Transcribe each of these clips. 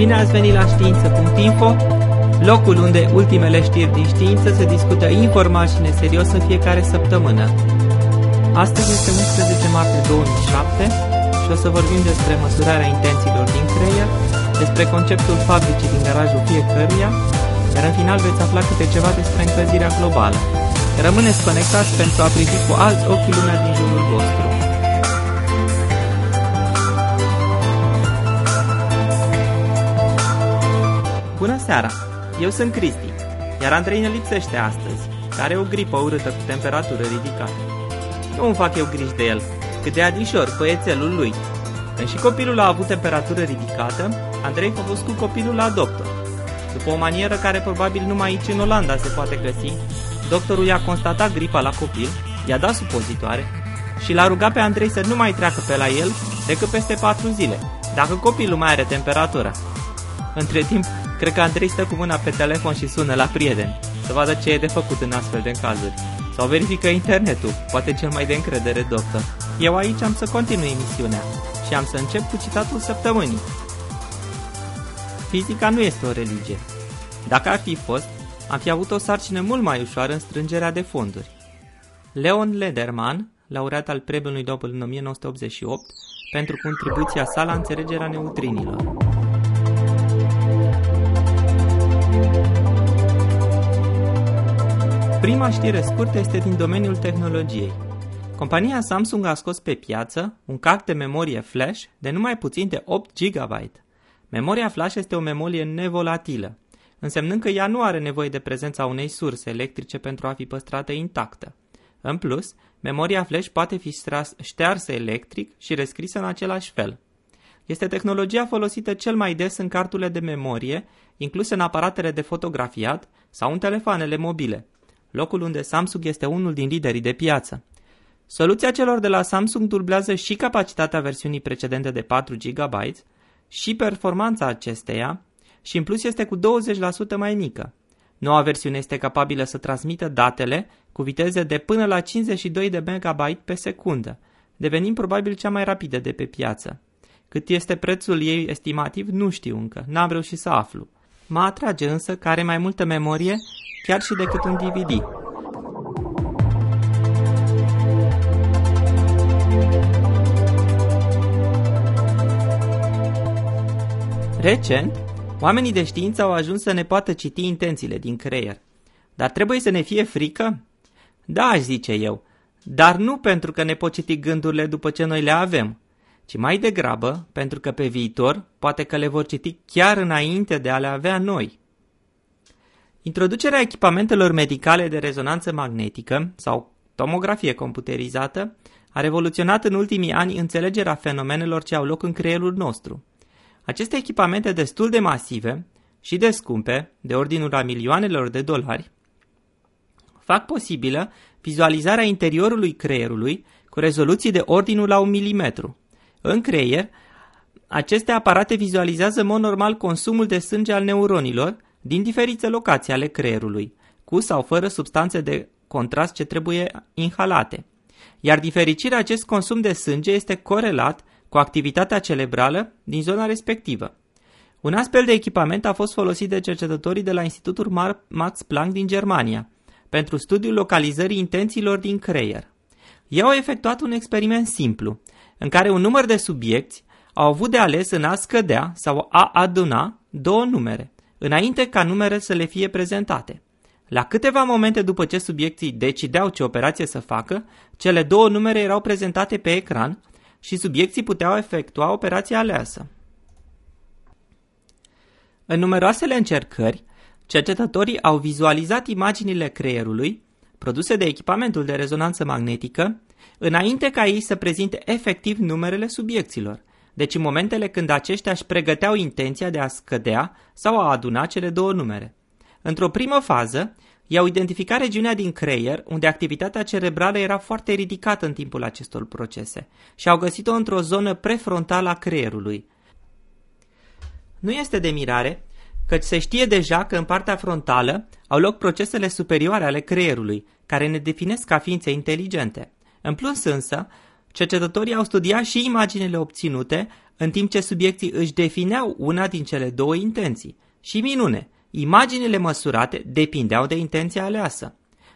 Bine ați venit la știință.info, locul unde ultimele știri din știință se discută informal și neserios în fiecare săptămână. Astăzi este 11 martie 2007 și o să vorbim despre măsurarea intențiilor din creier, despre conceptul fabricii din garajul fiecăruia, iar în final veți afla câte ceva despre încălzirea globală. Rămâneți conectați pentru a privi cu alți ochi lumea din jurul vostru. Seara! Eu sunt Cristi, iar Andrei ne lipsește astăzi, care are o gripă urâtă cu temperatură ridicată. Nu îmi fac eu griji de el, cât de adișor, băiețelul lui. Când și copilul a avut temperatură ridicată, Andrei a fost cu copilul la doctor. După o manieră care probabil numai aici în Olanda se poate găsi, doctorul i-a constatat gripa la copil, i-a dat supozitoare și l-a rugat pe Andrei să nu mai treacă pe la el decât peste patru zile, dacă copilul mai are temperatură. Între timp, Cred că Andrei stă cu mâna pe telefon și sună la prieteni, să vadă ce e de făcut în astfel de cazuri. Sau verifică internetul, poate cel mai de încredere doctor. Eu aici am să continui emisiunea și am să încep cu citatul săptămânii. Fizica nu este o religie. Dacă ar fi fost, am fi avut o sarcină mult mai ușoară în strângerea de fonduri. Leon Lederman, laureat al premiului Nobel în 1988, pentru contribuția sa la înțelegerea neutrinilor. Prima știre scurtă este din domeniul tehnologiei. Compania Samsung a scos pe piață un card de memorie flash de numai puțin de 8 GB. Memoria flash este o memorie nevolatilă, însemnând că ea nu are nevoie de prezența unei surse electrice pentru a fi păstrată intactă. În plus, memoria flash poate fi ștearsă electric și rescrisă în același fel. Este tehnologia folosită cel mai des în carturile de memorie, incluse în aparatele de fotografiat sau în telefoanele mobile, locul unde Samsung este unul din liderii de piață. Soluția celor de la Samsung dublează și capacitatea versiunii precedente de 4 GB și performanța acesteia și în plus este cu 20% mai mică. Noua versiune este capabilă să transmită datele cu viteze de până la 52 de MB pe secundă, devenind probabil cea mai rapidă de pe piață. Cât este prețul ei estimativ, nu știu încă, n-am reușit să aflu. Mă atrage însă că are mai multă memorie chiar și decât un DVD. Recent, oamenii de știință au ajuns să ne poată citi intențiile din creier. Dar trebuie să ne fie frică? Da, aș zice eu, dar nu pentru că ne pot citi gândurile după ce noi le avem, ci mai degrabă pentru că pe viitor poate că le vor citi chiar înainte de a le avea noi. Introducerea echipamentelor medicale de rezonanță magnetică sau tomografie computerizată a revoluționat în ultimii ani înțelegerea fenomenelor ce au loc în creierul nostru. Aceste echipamente destul de masive și de scumpe, de ordinul a milioanelor de dolari, fac posibilă vizualizarea interiorului creierului cu rezoluții de ordinul la un milimetru. În creier, aceste aparate vizualizează în mod normal consumul de sânge al neuronilor din diferite locații ale creierului, cu sau fără substanțe de contrast ce trebuie inhalate. Iar difericirea acest consum de sânge este corelat cu activitatea cerebrală din zona respectivă. Un astfel de echipament a fost folosit de cercetătorii de la Institutul Max Planck din Germania pentru studiul localizării intențiilor din creier. Ei au efectuat un experiment simplu, în care un număr de subiecti au avut de ales în a scădea sau a aduna două numere, înainte ca numere să le fie prezentate. La câteva momente după ce subiecții decideau ce operație să facă, cele două numere erau prezentate pe ecran și subiecții puteau efectua operația aleasă. În numeroasele încercări, cercetătorii au vizualizat imaginile creierului, produse de echipamentul de rezonanță magnetică, înainte ca ei să prezinte efectiv numerele subiecților, deci în momentele când aceștia își pregăteau intenția de a scădea sau a aduna cele două numere. Într-o primă fază, i-au identificat regiunea din creier unde activitatea cerebrală era foarte ridicată în timpul acestor procese și au găsit-o într-o zonă prefrontală a creierului. Nu este de mirare, căci se știe deja că în partea frontală au loc procesele superioare ale creierului, care ne definesc ca ființe inteligente. În plus însă, cercetătorii au studiat și imaginile obținute în timp ce subiecții își defineau una din cele două intenții. Și minune, imaginile măsurate depindeau de intenția aleasă.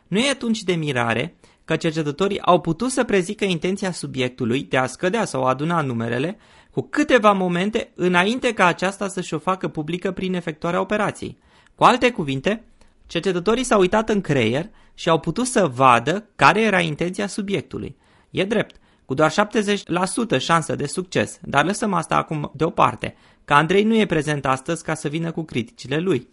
Nu e atunci de mirare că cercetătorii au putut să prezică intenția subiectului de a scădea sau aduna numerele cu câteva momente înainte ca aceasta să-și o facă publică prin efectuarea operației. Cu alte cuvinte, cercetătorii s-au uitat în creier și au putut să vadă care era intenția subiectului. E drept, cu doar 70% șansă de succes, dar lăsăm asta acum deoparte, că Andrei nu e prezent astăzi ca să vină cu criticile lui.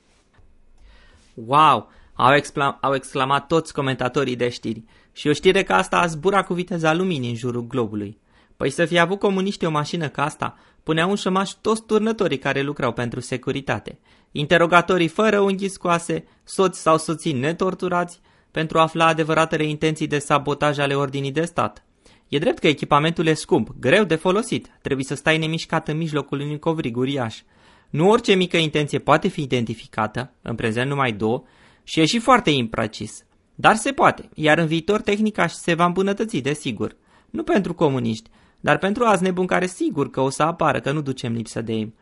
Wow! Au, exclam- au exclamat toți comentatorii de știri. Și o știre ca asta a zburat cu viteza luminii în jurul globului. Păi să fi avut comuniștii o mașină ca asta, puneau în șămaș toți turnătorii care lucrau pentru securitate. Interogatorii fără unghi scoase, soți sau soții netorturați, pentru a afla adevăratele intenții de sabotaj ale ordinii de stat. E drept că echipamentul e scump, greu de folosit, trebuie să stai nemișcat în mijlocul unui covrig uriaș. Nu orice mică intenție poate fi identificată, în prezent numai două, și e și foarte imprecis. Dar se poate, iar în viitor tehnica se va îmbunătăți, desigur. Nu pentru comuniști, dar pentru azi nebun care sigur că o să apară, că nu ducem lipsă de ei.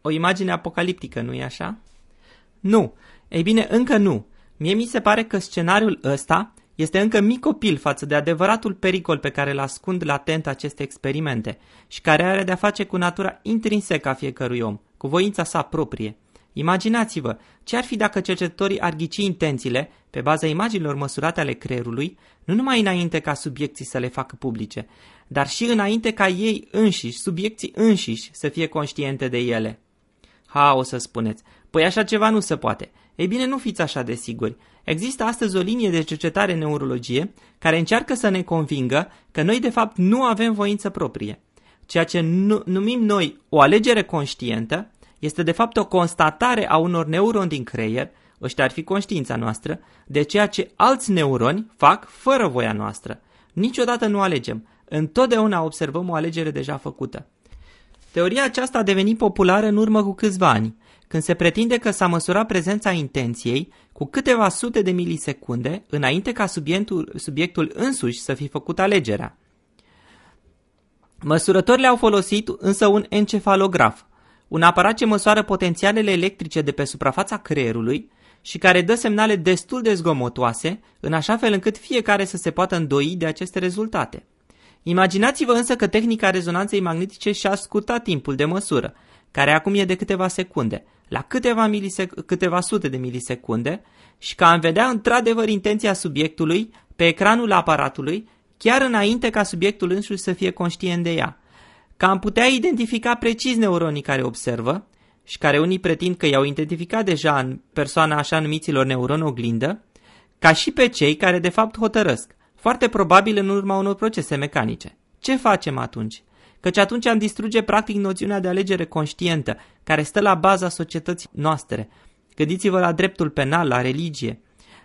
O imagine apocaliptică, nu-i așa? Nu. Ei bine, încă nu. Mie mi se pare că scenariul ăsta este încă mic copil față de adevăratul pericol pe care îl ascund latent aceste experimente și care are de-a face cu natura intrinsecă a fiecărui om, cu voința sa proprie. Imaginați-vă, ce ar fi dacă cercetătorii ar ghici intențiile, pe baza imaginilor măsurate ale creierului, nu numai înainte ca subiecții să le facă publice, dar și înainte ca ei înșiși, subiecții înșiși, să fie conștiente de ele. Ha, o să spuneți, păi așa ceva nu se poate. Ei bine, nu fiți așa de siguri. Există astăzi o linie de cercetare în neurologie care încearcă să ne convingă că noi de fapt nu avem voință proprie. Ceea ce numim noi o alegere conștientă este de fapt o constatare a unor neuroni din creier, ăștia ar fi conștiința noastră, de ceea ce alți neuroni fac fără voia noastră. Niciodată nu alegem, întotdeauna observăm o alegere deja făcută. Teoria aceasta a devenit populară în urmă cu câțiva ani, când se pretinde că s-a măsurat prezența intenției cu câteva sute de milisecunde înainte ca subiectul, subiectul însuși să fi făcut alegerea. Măsurătorile au folosit însă un encefalograf, un aparat ce măsoară potențialele electrice de pe suprafața creierului și care dă semnale destul de zgomotoase, în așa fel încât fiecare să se poată îndoi de aceste rezultate. Imaginați-vă însă că tehnica rezonanței magnetice și-a scurtat timpul de măsură, care acum e de câteva secunde, la câteva, milisec- câteva sute de milisecunde, și că am vedea într-adevăr intenția subiectului pe ecranul aparatului, chiar înainte ca subiectul însuși să fie conștient de ea că am putea identifica precis neuronii care observă și care unii pretind că i-au identificat deja în persoana așa numiților neuroni oglindă, ca și pe cei care de fapt hotărăsc, foarte probabil în urma unor procese mecanice. Ce facem atunci? Căci atunci am distruge practic noțiunea de alegere conștientă, care stă la baza societății noastre. Gândiți-vă la dreptul penal, la religie,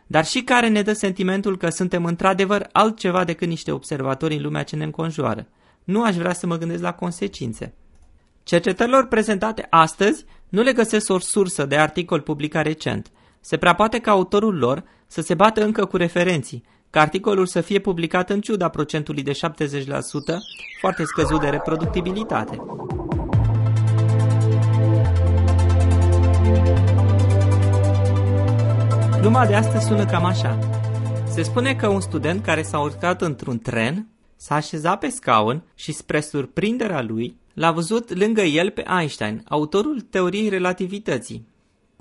dar și care ne dă sentimentul că suntem într-adevăr altceva decât niște observatori în lumea ce ne înconjoară nu aș vrea să mă gândesc la consecințe. Cercetărilor prezentate astăzi nu le găsesc o sursă de articol publicat recent. Se prea poate ca autorul lor să se bată încă cu referenții, ca articolul să fie publicat în ciuda procentului de 70%, foarte scăzut de reproductibilitate. Gluma de astăzi sună cam așa. Se spune că un student care s-a urcat într-un tren S-a așezat pe scaun și, spre surprinderea lui, l-a văzut lângă el pe Einstein, autorul teoriei relativității.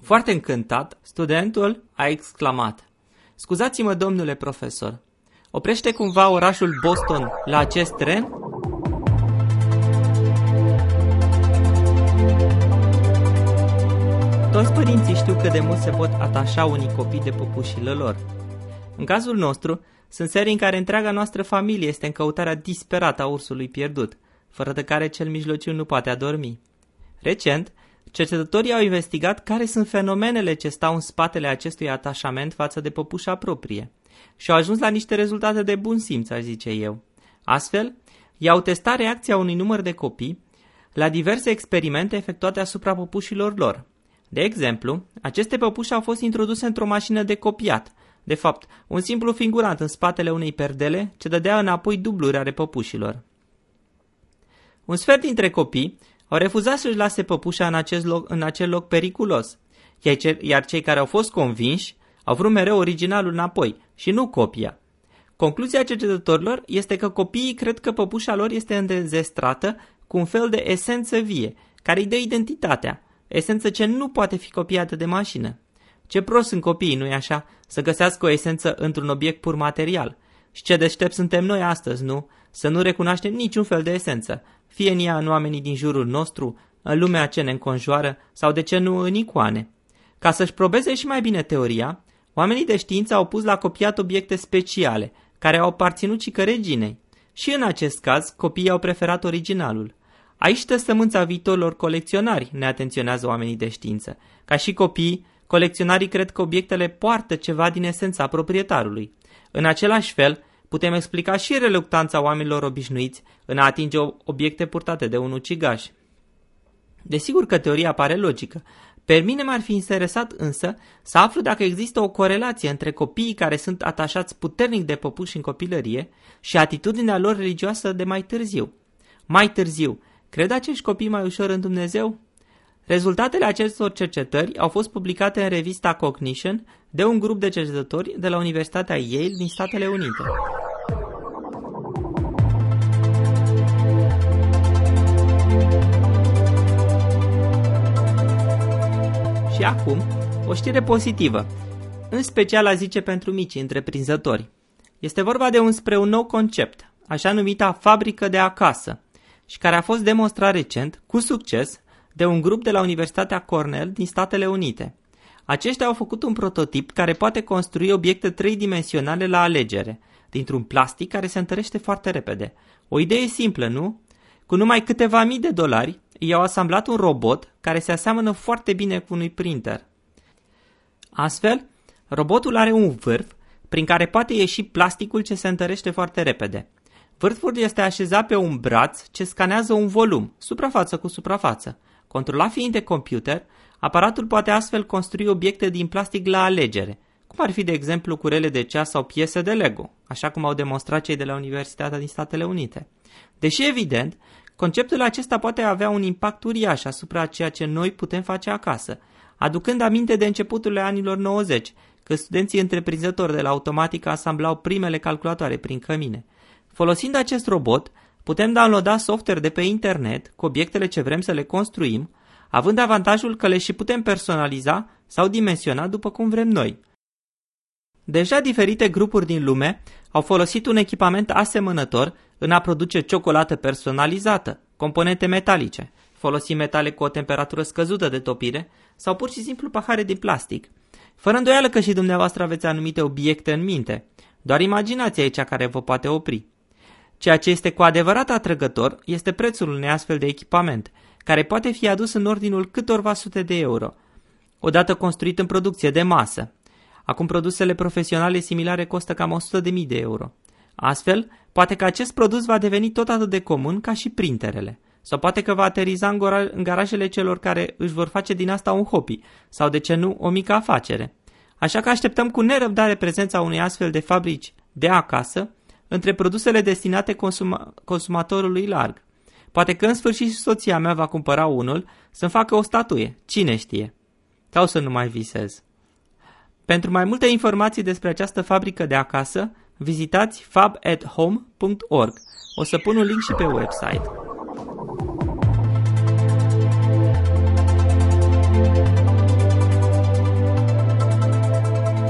Foarte încântat, studentul a exclamat, Scuzați-mă, domnule profesor, oprește cumva orașul Boston la acest tren? Toți părinții știu cât de mult se pot atașa unii copii de păpușile lor. În cazul nostru, sunt serii în care întreaga noastră familie este în căutarea disperată a ursului pierdut, fără de care cel mijlociu nu poate adormi. Recent, cercetătorii au investigat care sunt fenomenele ce stau în spatele acestui atașament față de păpușa proprie și au ajuns la niște rezultate de bun simț, aș zice eu. Astfel, i-au testat reacția unui număr de copii la diverse experimente efectuate asupra păpușilor lor. De exemplu, aceste păpuși au fost introduse într-o mașină de copiat, de fapt, un simplu figurant în spatele unei perdele ce dădea înapoi dubluri ale păpușilor. Un sfert dintre copii au refuzat să-și lase păpușa în, acest loc, în acel loc periculos, iar cei care au fost convinși au vrut mereu originalul înapoi și nu copia. Concluzia cercetătorilor este că copiii cred că păpușa lor este îndezestrată cu un fel de esență vie, care îi dă identitatea, esență ce nu poate fi copiată de mașină. Ce prost sunt copiii, nu-i așa, să găsească o esență într-un obiect pur material. Și ce deștept suntem noi astăzi, nu? Să nu recunoaștem niciun fel de esență, fie în ea în oamenii din jurul nostru, în lumea ce ne înconjoară, sau de ce nu în icoane. Ca să-și probeze și mai bine teoria, oamenii de știință au pus la copiat obiecte speciale, care au aparținut și reginei. Și în acest caz, copiii au preferat originalul. Aici stă sămânța viitorilor colecționari, ne atenționează oamenii de știință. Ca și copiii, colecționarii cred că obiectele poartă ceva din esența proprietarului. În același fel, putem explica și reluctanța oamenilor obișnuiți în a atinge obiecte purtate de un ucigaș. Desigur că teoria pare logică. Pe mine m-ar fi interesat însă să aflu dacă există o corelație între copiii care sunt atașați puternic de păpuși în copilărie și atitudinea lor religioasă de mai târziu. Mai târziu, cred acești copii mai ușor în Dumnezeu? Rezultatele acestor cercetări au fost publicate în revista Cognition de un grup de cercetători de la Universitatea Yale din Statele Unite. Și acum, o știre pozitivă, în special a zice pentru mici întreprinzători. Este vorba de un spre un nou concept, așa numita fabrică de acasă, și care a fost demonstrat recent, cu succes, de un grup de la Universitatea Cornell din Statele Unite. Aceștia au făcut un prototip care poate construi obiecte tridimensionale la alegere, dintr-un plastic care se întărește foarte repede. O idee simplă, nu? Cu numai câteva mii de dolari, ei au asamblat un robot care se aseamănă foarte bine cu unui printer. Astfel, robotul are un vârf prin care poate ieși plasticul ce se întărește foarte repede. Vârful este așezat pe un braț ce scanează un volum, suprafață cu suprafață. Controlat fiind de computer, aparatul poate astfel construi obiecte din plastic la alegere, cum ar fi de exemplu curele de ceas sau piese de Lego, așa cum au demonstrat cei de la Universitatea din Statele Unite. Deși evident, conceptul acesta poate avea un impact uriaș asupra ceea ce noi putem face acasă, aducând aminte de începuturile anilor 90, că studenții întreprinzători de la automatică asamblau primele calculatoare prin cămine. Folosind acest robot, putem downloada software de pe internet cu obiectele ce vrem să le construim, având avantajul că le și putem personaliza sau dimensiona după cum vrem noi. Deja diferite grupuri din lume au folosit un echipament asemănător în a produce ciocolată personalizată, componente metalice, folosi metale cu o temperatură scăzută de topire sau pur și simplu pahare din plastic. Fără îndoială că și dumneavoastră aveți anumite obiecte în minte, doar imaginația e cea care vă poate opri. Ceea ce este cu adevărat atrăgător este prețul unui astfel de echipament, care poate fi adus în ordinul câtorva sute de euro, odată construit în producție de masă. Acum produsele profesionale similare costă cam 100.000 de euro. Astfel, poate că acest produs va deveni tot atât de comun ca și printerele. Sau poate că va ateriza în, în garajele celor care își vor face din asta un hobby, sau de ce nu, o mică afacere. Așa că așteptăm cu nerăbdare prezența unei astfel de fabrici de acasă, între produsele destinate consuma consumatorului larg. Poate că în sfârșit și soția mea va cumpăra unul să-mi facă o statuie, cine știe. Sau să nu mai visez. Pentru mai multe informații despre această fabrică de acasă, vizitați fabathome.org. O să pun un link și pe website.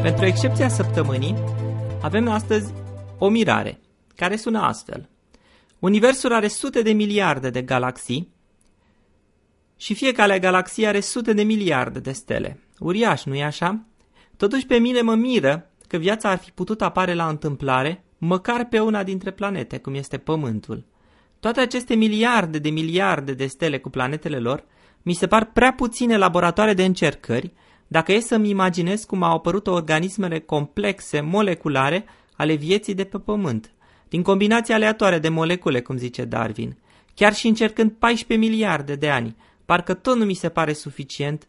Pentru excepția săptămânii, avem astăzi o mirare, care sună astfel. Universul are sute de miliarde de galaxii și fiecare galaxie are sute de miliarde de stele. Uriaș, nu-i așa? Totuși pe mine mă miră că viața ar fi putut apare la întâmplare măcar pe una dintre planete, cum este Pământul. Toate aceste miliarde de miliarde de stele cu planetele lor mi se par prea puține laboratoare de încercări dacă e să-mi imaginez cum au apărut organismele complexe, moleculare, ale vieții de pe Pământ, din combinații aleatoare de molecule, cum zice Darwin. Chiar și încercând 14 miliarde de ani, parcă tot nu mi se pare suficient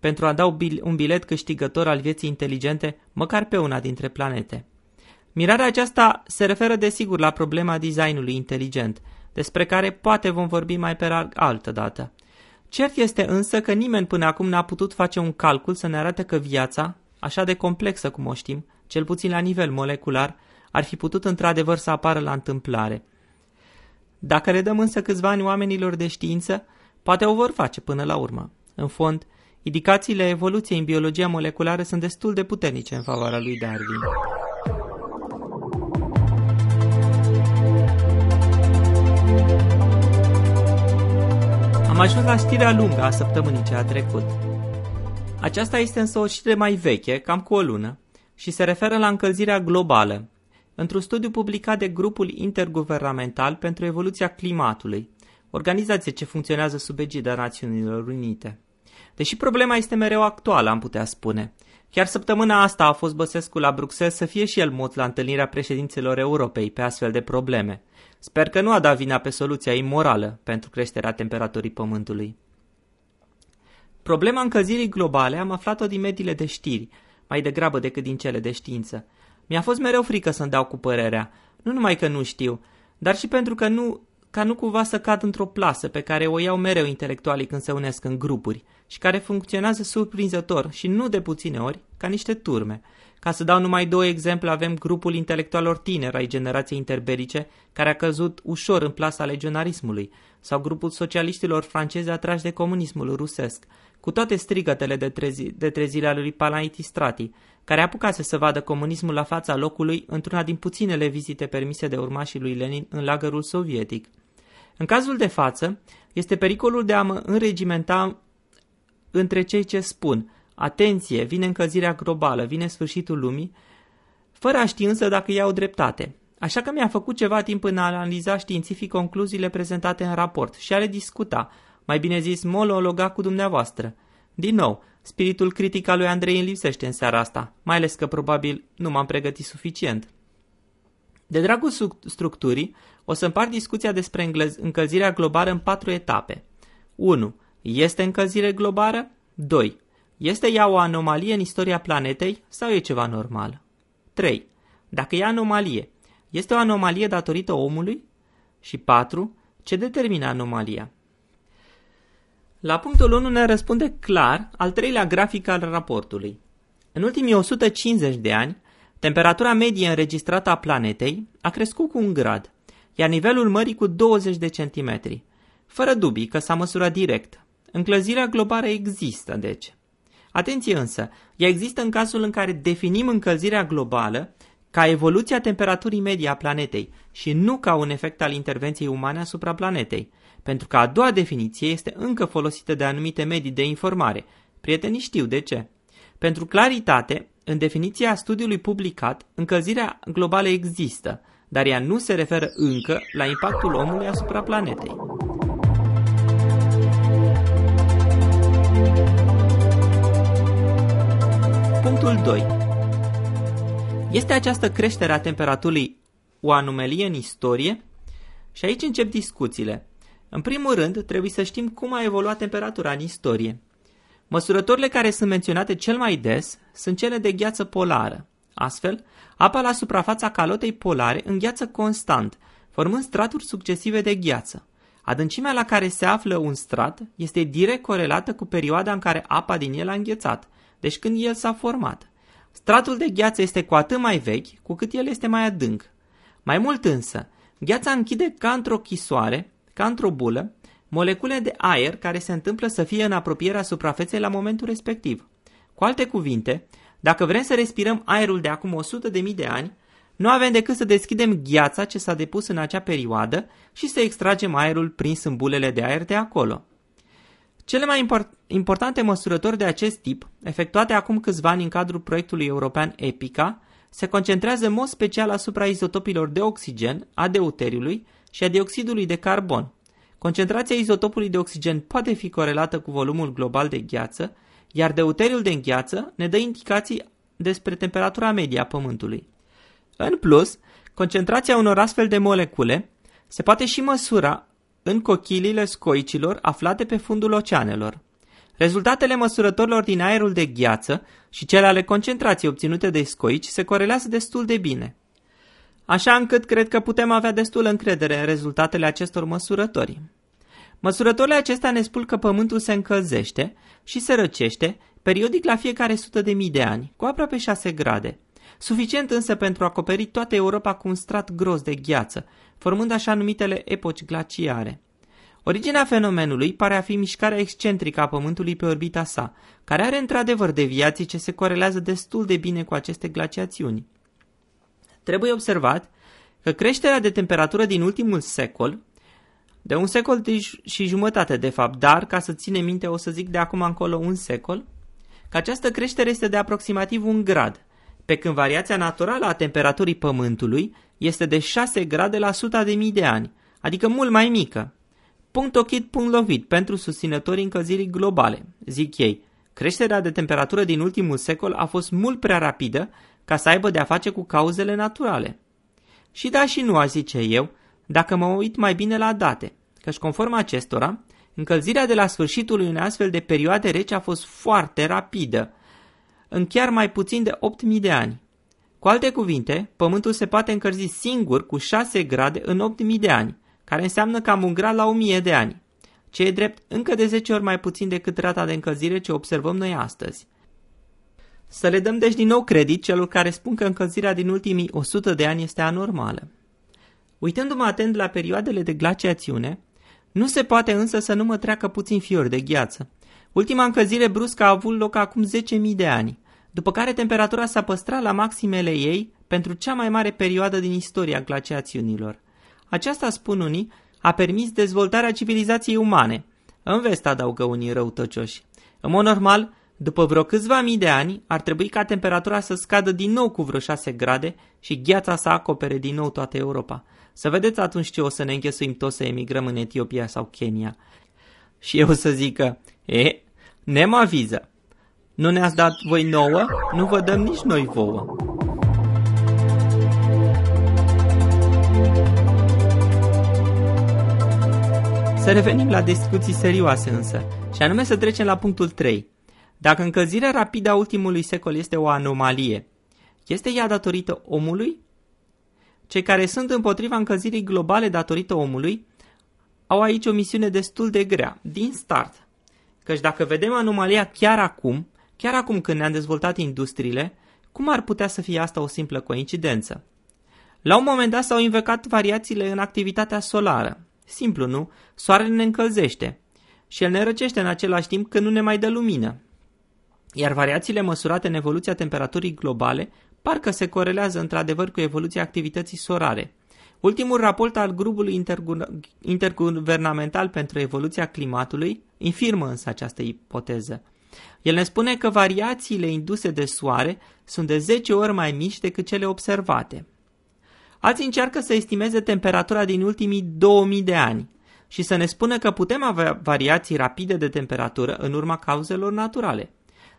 pentru a da un bilet câștigător al vieții inteligente, măcar pe una dintre planete. Mirarea aceasta se referă desigur la problema designului inteligent, despre care poate vom vorbi mai pe altă dată. Cert este însă că nimeni până acum n-a putut face un calcul să ne arate că viața, așa de complexă cum o știm, cel puțin la nivel molecular, ar fi putut într-adevăr să apară la întâmplare. Dacă le dăm însă câțiva ani oamenilor de știință, poate o vor face până la urmă. În fond, indicațiile evoluției în biologia moleculară sunt destul de puternice în favoarea lui Darwin. Am ajuns la știrea lungă a săptămânii ce a trecut. Aceasta este însă o știre mai veche, cam cu o lună, și se referă la încălzirea globală, într-un studiu publicat de Grupul Interguvernamental pentru Evoluția Climatului, organizație ce funcționează sub egida Națiunilor Unite. Deși problema este mereu actuală, am putea spune. Chiar săptămâna asta a fost Băsescu la Bruxelles să fie și el mut la întâlnirea președinților Europei pe astfel de probleme. Sper că nu a dat vina pe soluția imorală pentru creșterea temperaturii Pământului. Problema încălzirii globale am aflat-o din mediile de știri, mai degrabă decât din cele de știință. Mi-a fost mereu frică să-mi dau cu părerea, nu numai că nu știu, dar și pentru că nu, ca nu cumva să cad într-o plasă pe care o iau mereu intelectualii când se unesc în grupuri și care funcționează surprinzător și nu de puține ori ca niște turme. Ca să dau numai două exemple, avem grupul intelectualor tineri ai generației interbelice, care a căzut ușor în plasa legionarismului, sau grupul socialiștilor francezi atrași de comunismul rusesc, cu toate strigătele de, trezi, de trezire ale lui Palaitis care apucase să vadă comunismul la fața locului într-una din puținele vizite permise de urmașii lui Lenin în lagărul sovietic. În cazul de față, este pericolul de a mă înregimenta între cei ce spun Atenție, vine încălzirea globală, vine sfârșitul lumii, fără a ști însă dacă iau dreptate. Așa că mi-a făcut ceva timp în a analiza științific concluziile prezentate în raport și a le discuta, mai bine zis monologa cu dumneavoastră. Din nou, spiritul critic al lui Andrei îmi lipsește în seara asta, mai ales că probabil nu m-am pregătit suficient. De dragul structurii, o să împart discuția despre încălzirea globală în patru etape. 1. Este încălzire globală? 2. Este ea o anomalie în istoria planetei sau e ceva normal? 3. Dacă e anomalie, este o anomalie datorită omului? Și 4. Ce determină anomalia? La punctul 1 ne răspunde clar al treilea grafic al raportului. În ultimii 150 de ani, temperatura medie înregistrată a planetei a crescut cu un grad, iar nivelul mării cu 20 de centimetri. Fără dubii că s-a măsurat direct. Încălzirea globală există, deci. Atenție însă, ea există în cazul în care definim încălzirea globală ca evoluția temperaturii medii a planetei și nu ca un efect al intervenției umane asupra planetei, pentru că a doua definiție este încă folosită de anumite medii de informare. Prietenii știu de ce. Pentru claritate, în definiția studiului publicat, încălzirea globală există, dar ea nu se referă încă la impactul omului asupra planetei. Punctul 2. Este această creștere a temperaturii o anomalie în istorie? Și aici încep discuțiile. În primul rând, trebuie să știm cum a evoluat temperatura în istorie. Măsurătorile care sunt menționate cel mai des sunt cele de gheață polară. Astfel, apa la suprafața calotei polare îngheață constant, formând straturi succesive de gheață. Adâncimea la care se află un strat este direct corelată cu perioada în care apa din el a înghețat, deci când el s-a format. Stratul de gheață este cu atât mai vechi, cu cât el este mai adânc. Mai mult însă, gheața închide ca într-o chisoare, ca într-o bulă, molecule de aer care se întâmplă să fie în apropierea suprafeței la momentul respectiv. Cu alte cuvinte, dacă vrem să respirăm aerul de acum 100.000 de, de ani, nu avem decât să deschidem gheața ce s-a depus în acea perioadă și să extragem aerul prins în bulele de aer de acolo. Cele mai import importante măsurători de acest tip, efectuate acum câțiva ani în cadrul proiectului european EPICA, se concentrează în mod special asupra izotopilor de oxigen, a deuteriului și a dioxidului de carbon. Concentrația izotopului de oxigen poate fi corelată cu volumul global de gheață, iar deuteriul de îngheață ne dă indicații despre temperatura medie a Pământului. În plus, concentrația unor astfel de molecule se poate și măsura în cochiliile scoicilor aflate pe fundul oceanelor. Rezultatele măsurătorilor din aerul de gheață și cele ale concentrației obținute de scoici se corelează destul de bine. Așa încât cred că putem avea destulă încredere în rezultatele acestor măsurători. Măsurătorile acestea ne spun că Pământul se încălzește și se răcește periodic la fiecare sută de mii de ani, cu aproape 6 grade. Suficient însă pentru a acoperi toată Europa cu un strat gros de gheață, formând așa numitele epoci glaciare. Originea fenomenului pare a fi mișcarea excentrică a Pământului pe orbita sa, care are într-adevăr deviații ce se corelează destul de bine cu aceste glaciațiuni. Trebuie observat că creșterea de temperatură din ultimul secol, de un secol și jumătate de fapt, dar ca să ține minte o să zic de acum încolo un secol, că această creștere este de aproximativ un grad, pe când variația naturală a temperaturii Pământului este de 6 grade la 100 de mii de ani, adică mult mai mică. Punct ochit, punct lovit pentru susținătorii încălzirii globale, zic ei. Creșterea de temperatură din ultimul secol a fost mult prea rapidă ca să aibă de-a face cu cauzele naturale. Și da și nu, aș zice eu, dacă mă uit mai bine la date, căci conform acestora, încălzirea de la sfârșitul unei astfel de perioade reci a fost foarte rapidă, în chiar mai puțin de 8.000 de ani. Cu alte cuvinte, Pământul se poate încălzi singur cu 6 grade în 8.000 de ani, care înseamnă cam un grad la 1000 de ani, ce e drept încă de 10 ori mai puțin decât rata de încălzire ce observăm noi astăzi. Să le dăm deci din nou credit celor care spun că încălzirea din ultimii 100 de ani este anormală. Uitându-mă atent la perioadele de glaciațiune, nu se poate însă să nu mă treacă puțin fior de gheață. Ultima încălzire bruscă a avut loc acum 10.000 de ani, după care temperatura s-a păstrat la maximele ei pentru cea mai mare perioadă din istoria glaciațiunilor. Aceasta, spun unii, a permis dezvoltarea civilizației umane. În vest adaugă unii răutăcioși. În mod normal, după vreo câțiva mii de ani, ar trebui ca temperatura să scadă din nou cu vreo 6 grade și gheața să acopere din nou toată Europa. Să vedeți atunci ce o să ne înghesuim toți să emigrăm în Etiopia sau Kenya. Și eu să zic că, e, nem aviză. Nu ne-ați dat voi nouă, nu vă dăm nici noi vouă. Să revenim la discuții serioase însă, și anume să trecem la punctul 3. Dacă încălzirea rapidă a ultimului secol este o anomalie, este ea datorită omului? Cei care sunt împotriva încălzirii globale datorită omului au aici o misiune destul de grea, din start. Căci dacă vedem anomalia chiar acum, chiar acum când ne-am dezvoltat industriile, cum ar putea să fie asta o simplă coincidență? La un moment dat s-au invocat variațiile în activitatea solară. Simplu, nu? Soarele ne încălzește și el ne răcește în același timp când nu ne mai dă lumină iar variațiile măsurate în evoluția temperaturii globale parcă se corelează într-adevăr cu evoluția activității solare. Ultimul raport al grupului interguvernamental pentru evoluția climatului infirmă însă această ipoteză. El ne spune că variațiile induse de soare sunt de 10 ori mai mici decât cele observate. Alții încearcă să estimeze temperatura din ultimii 2000 de ani și să ne spună că putem avea variații rapide de temperatură în urma cauzelor naturale.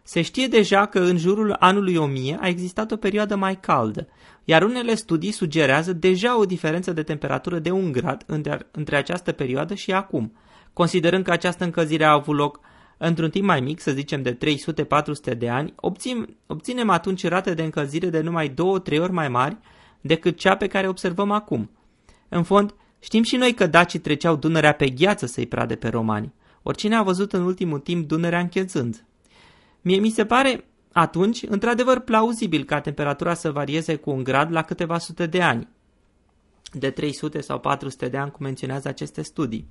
Se știe deja că în jurul anului 1000 a existat o perioadă mai caldă, iar unele studii sugerează deja o diferență de temperatură de un grad între, între această perioadă și acum, considerând că această încălzire a avut loc într-un timp mai mic, să zicem de 300-400 de ani, obțin, obținem atunci rate de încălzire de numai 2-3 ori mai mari decât cea pe care observăm acum. În fond, știm și noi că dacii treceau Dunărea pe gheață să-i prade pe romani. Oricine a văzut în ultimul timp Dunărea închezând. Mie mi se pare atunci, într-adevăr, plauzibil ca temperatura să varieze cu un grad la câteva sute de ani. De 300 sau 400 de ani, cum menționează aceste studii.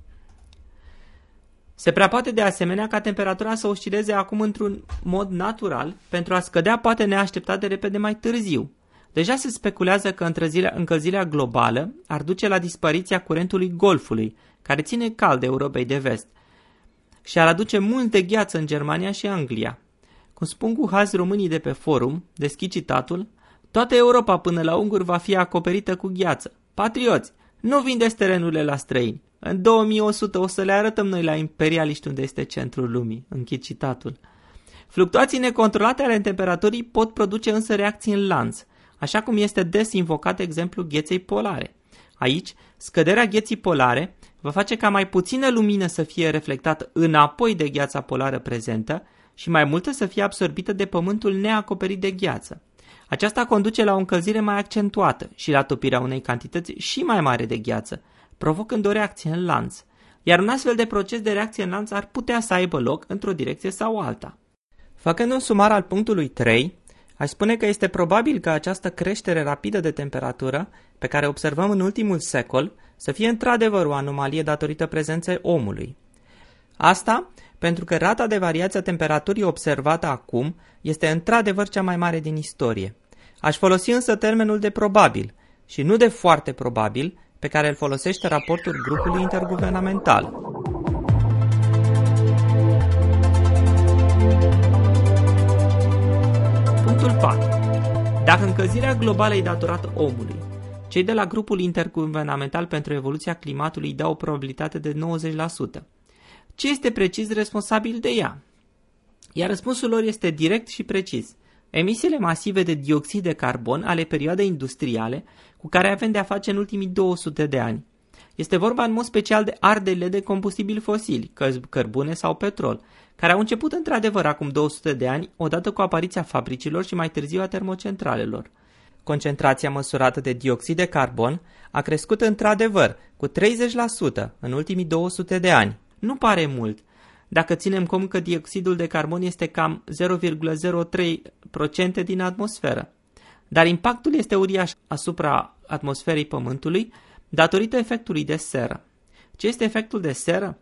Se prea poate de asemenea ca temperatura să oscileze acum într-un mod natural pentru a scădea poate neașteptat de repede mai târziu. Deja se speculează că încălzirea globală ar duce la dispariția curentului Golfului, care ține cald Europei de vest, și ar aduce mult de gheață în Germania și Anglia. Cum spun cu hazi românii de pe forum, deschid citatul, toată Europa până la unguri va fi acoperită cu gheață. Patrioți, nu vindeți terenurile la străini. În 2100 o să le arătăm noi la imperialiști unde este centrul lumii. Închid citatul. Fluctuații necontrolate ale temperaturii pot produce însă reacții în lanț, așa cum este des invocat exemplul gheței polare. Aici, scăderea gheții polare va face ca mai puțină lumină să fie reflectată înapoi de gheața polară prezentă și mai multă să fie absorbită de pământul neacoperit de gheață. Aceasta conduce la o încălzire mai accentuată și la topirea unei cantități și mai mare de gheață, provocând o reacție în lanț, iar un astfel de proces de reacție în lanț ar putea să aibă loc într-o direcție sau alta. Făcând un sumar al punctului 3, aș spune că este probabil că această creștere rapidă de temperatură, pe care observăm în ultimul secol, să fie într-adevăr o anomalie datorită prezenței omului. Asta pentru că rata de variație a temperaturii observată acum este într-adevăr cea mai mare din istorie. Aș folosi însă termenul de probabil și nu de foarte probabil pe care îl folosește raportul grupului interguvernamental. Punctul 4. Dacă încălzirea globală e datorată omului, cei de la grupul interguvernamental pentru evoluția climatului dau o probabilitate de 90%. Ce este precis responsabil de ea? Iar răspunsul lor este direct și precis. Emisiile masive de dioxid de carbon ale perioadei industriale cu care avem de a face în ultimii 200 de ani. Este vorba în mod special de ardele de combustibili fosili, cărbune sau petrol, care au început într-adevăr acum 200 de ani, odată cu apariția fabricilor și mai târziu a termocentralelor. Concentrația măsurată de dioxid de carbon a crescut într-adevăr cu 30% în ultimii 200 de ani. Nu pare mult, dacă ținem cont că dioxidul de carbon este cam 0,03% din atmosferă. Dar impactul este uriaș asupra atmosferei Pământului datorită efectului de seră. Ce este efectul de seră?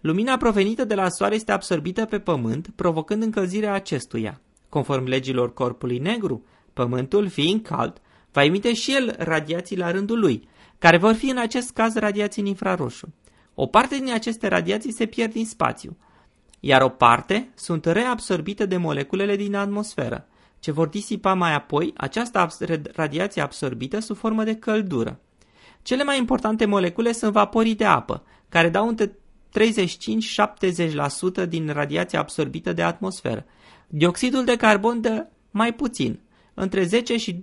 Lumina provenită de la Soare este absorbită pe Pământ, provocând încălzirea acestuia. Conform legilor corpului negru, Pământul, fiind cald, va emite și el radiații la rândul lui, care vor fi în acest caz radiații în infraroșu. O parte din aceste radiații se pierd din spațiu, iar o parte sunt reabsorbite de moleculele din atmosferă, ce vor disipa mai apoi această radiație absorbită sub formă de căldură. Cele mai importante molecule sunt vaporii de apă, care dau între 35-70% din radiația absorbită de atmosferă. Dioxidul de carbon dă mai puțin, între 10 și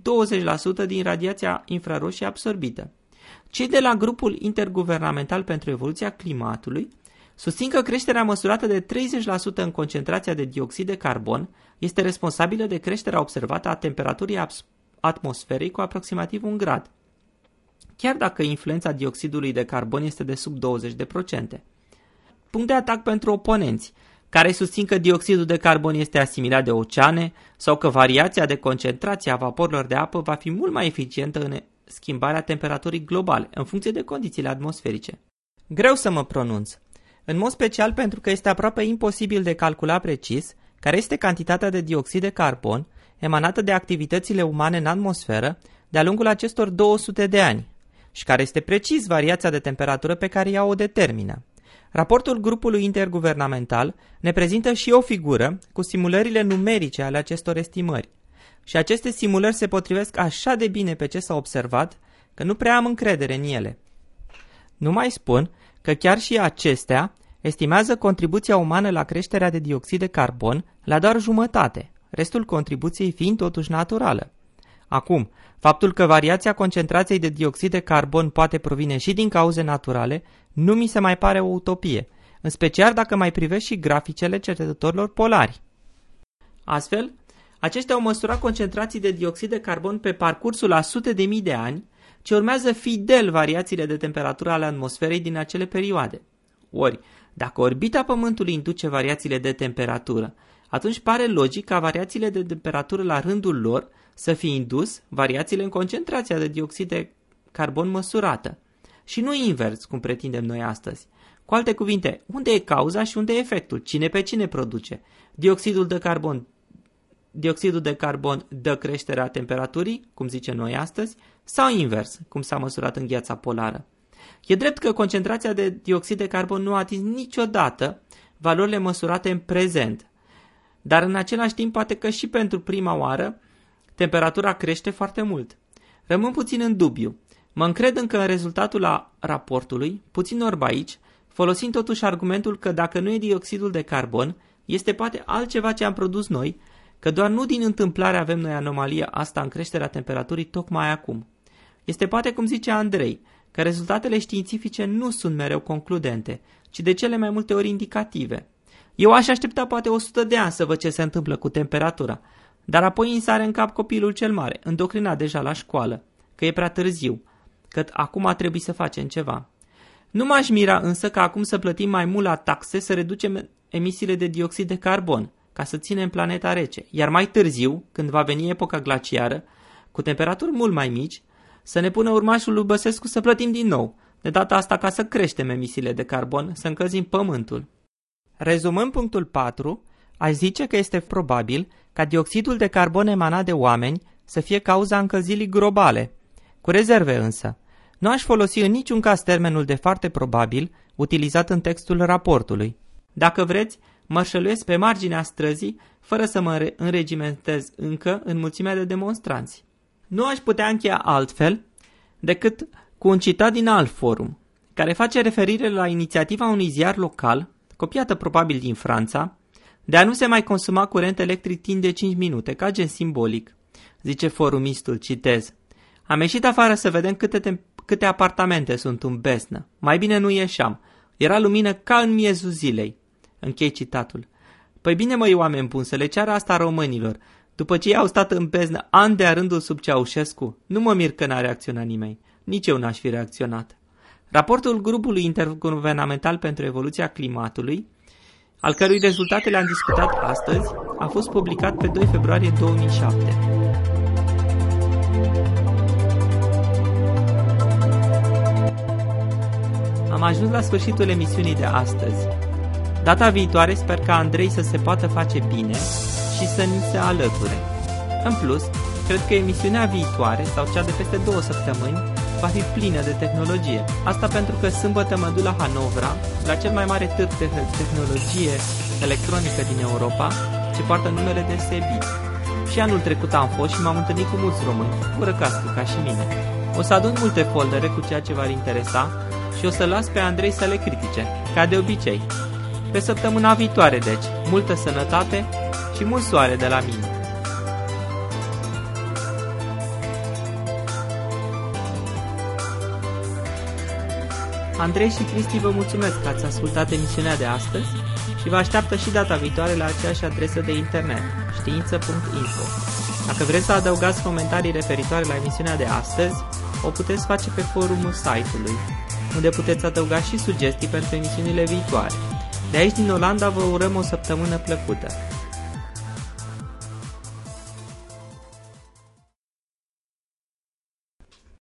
20% din radiația infraroșie absorbită. Cei de la grupul interguvernamental pentru evoluția climatului susțin că creșterea măsurată de 30% în concentrația de dioxid de carbon este responsabilă de creșterea observată a temperaturii atmosferei cu aproximativ un grad, chiar dacă influența dioxidului de carbon este de sub 20%. Punct de atac pentru oponenți, care susțin că dioxidul de carbon este asimilat de oceane sau că variația de concentrație a vaporilor de apă va fi mult mai eficientă în schimbarea temperaturii globale, în funcție de condițiile atmosferice. Greu să mă pronunț, în mod special pentru că este aproape imposibil de calcula precis care este cantitatea de dioxid de carbon emanată de activitățile umane în atmosferă de-a lungul acestor 200 de ani și care este precis variația de temperatură pe care ea o determină. Raportul grupului interguvernamental ne prezintă și o figură cu simulările numerice ale acestor estimări. Și aceste simulări se potrivesc așa de bine pe ce s-a observat că nu prea am încredere în ele. Nu mai spun că chiar și acestea estimează contribuția umană la creșterea de dioxid de carbon la doar jumătate, restul contribuției fiind totuși naturală. Acum, faptul că variația concentrației de dioxid de carbon poate provine și din cauze naturale, nu mi se mai pare o utopie, în special dacă mai privești și graficele cercetătorilor polari. Astfel, aceștia au măsurat concentrații de dioxid de carbon pe parcursul a sute de mii de ani, ce urmează fidel variațiile de temperatură ale atmosferei din acele perioade. Ori, dacă orbita Pământului induce variațiile de temperatură, atunci pare logic ca variațiile de temperatură la rândul lor să fie indus variațiile în concentrația de dioxid de carbon măsurată. Și nu invers, cum pretindem noi astăzi. Cu alte cuvinte, unde e cauza și unde e efectul? Cine pe cine produce? Dioxidul de carbon dioxidul de carbon dă creșterea temperaturii, cum zice noi astăzi, sau invers, cum s-a măsurat în gheața polară. E drept că concentrația de dioxid de carbon nu a atins niciodată valorile măsurate în prezent, dar în același timp poate că și pentru prima oară temperatura crește foarte mult. Rămân puțin în dubiu. Mă încred încă în rezultatul a raportului, puțin orb aici, folosind totuși argumentul că dacă nu e dioxidul de carbon, este poate altceva ce am produs noi, că doar nu din întâmplare avem noi anomalia asta în creșterea temperaturii tocmai acum. Este poate cum zice Andrei, că rezultatele științifice nu sunt mereu concludente, ci de cele mai multe ori indicative. Eu aș aștepta poate 100 de ani să văd ce se întâmplă cu temperatura, Dar apoi îi sare în cap copilul cel mare, îndocrinat deja la școală, că e prea târziu, că acum a trebuit să facem ceva. Nu m-aș mira însă că acum să plătim mai mult la taxe să reducem emisiile de dioxid de carbon, ca să ținem planeta rece, iar mai târziu, când va veni epoca glaciară, cu temperaturi mult mai mici, să ne pună urmașul lui Băsescu să plătim din nou, de data asta ca să creștem emisiile de carbon, să încălzim pământul. Rezumând punctul 4, aș zice că este probabil ca dioxidul de carbon emanat de oameni să fie cauza încălzirii globale, cu rezerve însă. Nu aș folosi în niciun caz termenul de foarte probabil utilizat în textul raportului. Dacă vreți, mărșăluiesc pe marginea străzii fără să mă înregimentez încă în mulțimea de demonstranți. Nu aș putea încheia altfel decât cu un citat din alt forum, care face referire la inițiativa unui ziar local, copiată probabil din Franța, de a nu se mai consuma curent electric timp de 5 minute, ca gen simbolic, zice forumistul, citez. Am ieșit afară să vedem câte, te- câte apartamente sunt în besnă. Mai bine nu ieșeam. Era lumină ca în miezul zilei. Închei citatul. Păi bine, măi, oameni buni, să le ceară asta românilor. După ce i-au stat în beznă ani de rândul sub Ceaușescu, nu mă mir că n-a reacționat nimeni. Nici eu n-aș fi reacționat. Raportul grupului interguvernamental pentru evoluția climatului, al cărui rezultate le-am discutat astăzi, a fost publicat pe 2 februarie 2007. Am ajuns la sfârșitul emisiunii de astăzi. Data viitoare sper ca Andrei să se poată face bine și să ni se alăture. În plus, cred că emisiunea viitoare sau cea de peste două săptămâni va fi plină de tehnologie. Asta pentru că sâmbătă mă duc la Hanovra, la cel mai mare târg de tehnologie electronică din Europa, ce poartă numele de SEBI. Și anul trecut am fost și m-am întâlnit cu mulți români, cu răcască ca și mine. O să adun multe foldere cu ceea ce v-ar interesa și o să las pe Andrei să le critique, ca de obicei. Pe săptămâna viitoare, deci, multă sănătate și mult soare de la mine. Andrei și Cristi vă mulțumesc că ați ascultat emisiunea de astăzi și vă așteaptă și data viitoare la aceeași adresă de internet, știință.info. Dacă vreți să adăugați comentarii referitoare la emisiunea de astăzi, o puteți face pe forumul site-ului, unde puteți adăuga și sugestii pentru emisiunile viitoare. De aici din Olanda vă urăm o săptămână plăcută!